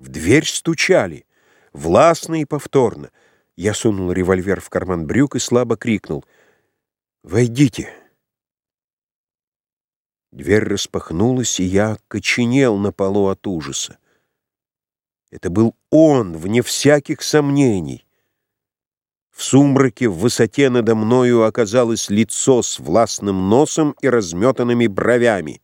В дверь стучали, властно и повторно. Я сунул револьвер в карман брюк и слабо крикнул «Войдите!». Дверь распахнулась, и я коченел на полу от ужаса. Это был он, вне всяких сомнений. В сумраке в высоте надо мною оказалось лицо с властным носом и разметанными бровями.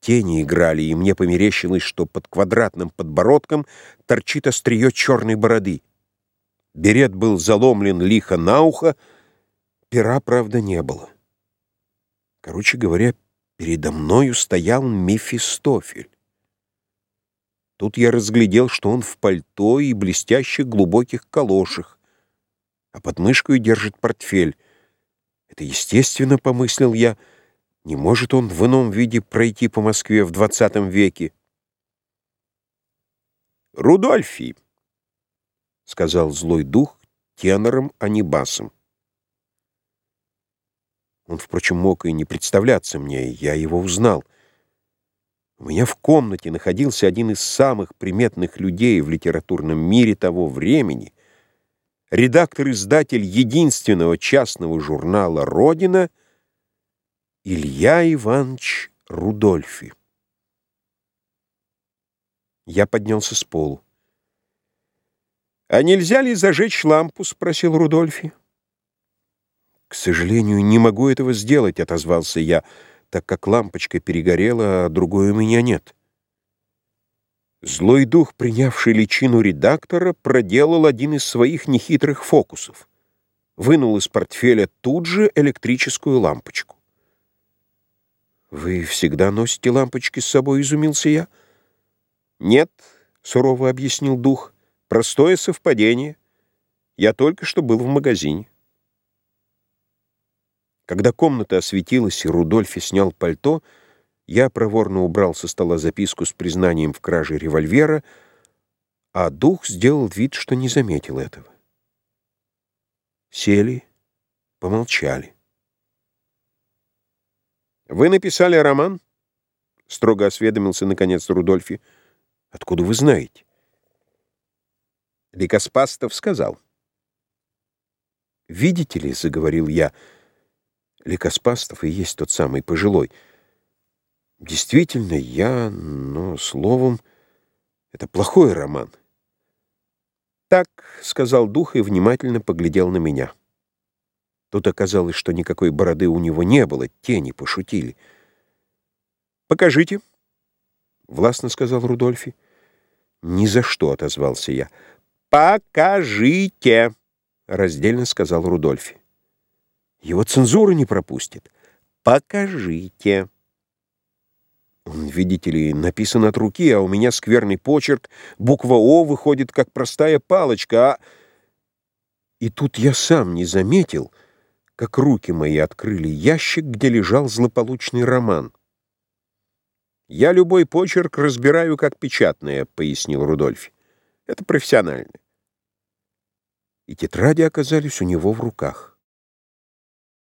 Тени играли, и мне померещилось, что под квадратным подбородком торчит острие черной бороды. Берет был заломлен лихо на ухо, пера, правда, не было. Короче говоря, передо мною стоял Мефистофель. Тут я разглядел, что он в пальто и блестящих глубоких калошах, а под мышкой держит портфель. Это естественно, помыслил я, — не может он в ином виде пройти по Москве в двадцатом веке. «Рудольфи!» — сказал злой дух тенором, а не басом. Он, впрочем, мог и не представляться мне, я его узнал. У меня в комнате находился один из самых приметных людей в литературном мире того времени, редактор-издатель единственного частного журнала «Родина» Илья Иванович Рудольфи. Я поднялся с полу. «А нельзя ли зажечь лампу?» — спросил Рудольфи. «К сожалению, не могу этого сделать», — отозвался я, так как лампочка перегорела, а другой у меня нет. Злой дух, принявший личину редактора, проделал один из своих нехитрых фокусов. Вынул из портфеля тут же электрическую лампочку. «Вы всегда носите лампочки с собой?» — изумился я. «Нет», — сурово объяснил дух, — «простое совпадение. Я только что был в магазине». Когда комната осветилась и Рудольфи снял пальто, я проворно убрал со стола записку с признанием в краже револьвера, а дух сделал вид, что не заметил этого. Сели, помолчали. «Вы написали роман?» — строго осведомился, наконец, Рудольфи. «Откуда вы знаете?» Ликоспастов сказал. «Видите ли, — заговорил я, — Ликоспастов и есть тот самый пожилой. Действительно, я, но, словом, это плохой роман». «Так», — сказал дух и внимательно поглядел на меня. Тут оказалось, что никакой бороды у него не было, тени пошутили. «Покажите», — властно сказал Рудольфи. «Ни за что», — отозвался я. «Покажите», — раздельно сказал Рудольфи. «Его цензура не пропустит». «Покажите». Он, видите ли, написан от руки, а у меня скверный почерк, буква «О» выходит как простая палочка, а... И тут я сам не заметил, — как руки мои открыли ящик, где лежал злополучный роман. «Я любой почерк разбираю как печатное», — пояснил Рудольф. «Это профессионально». И тетради оказались у него в руках.